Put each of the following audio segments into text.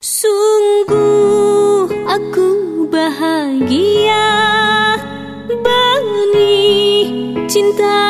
Sungguh aku bahagia Benih cinta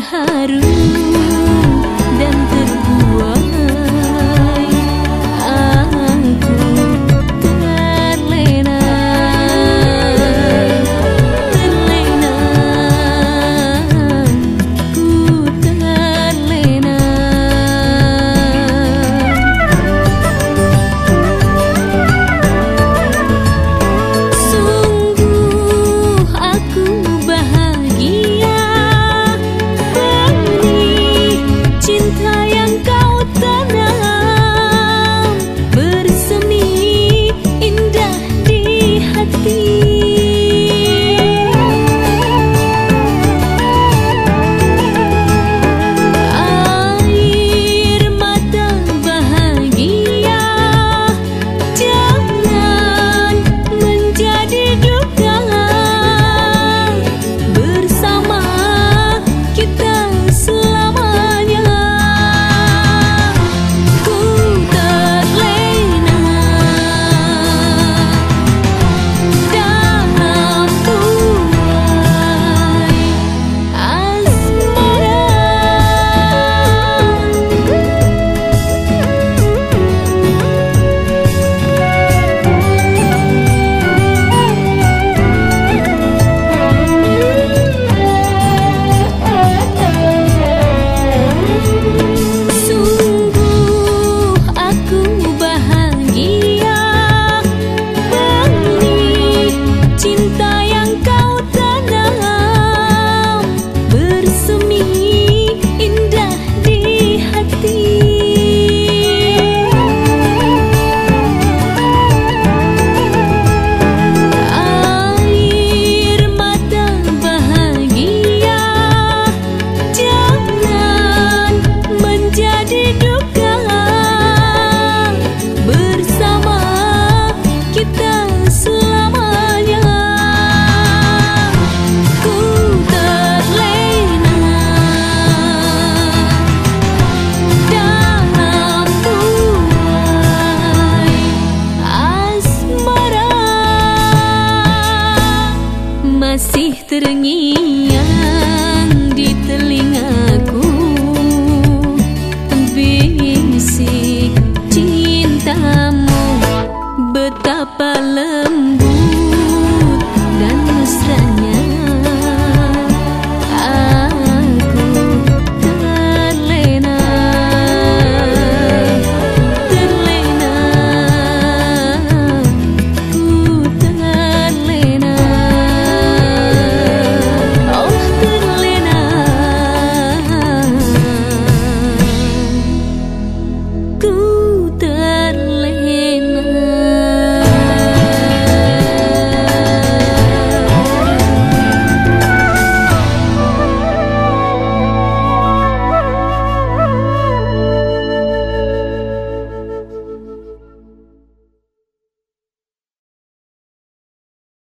haru திருங்கி